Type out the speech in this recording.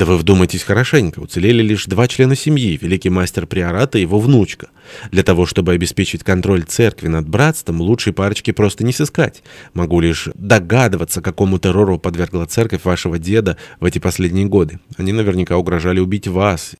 Да вы вдумайтесь хорошенько. Уцелели лишь два члена семьи, великий мастер приората и его внучка. Для того, чтобы обеспечить контроль церкви над братством, лучшей парочки просто не сыскать. Могу лишь догадываться, какому террору подвергла церковь вашего деда в эти последние годы. Они наверняка угрожали убить вас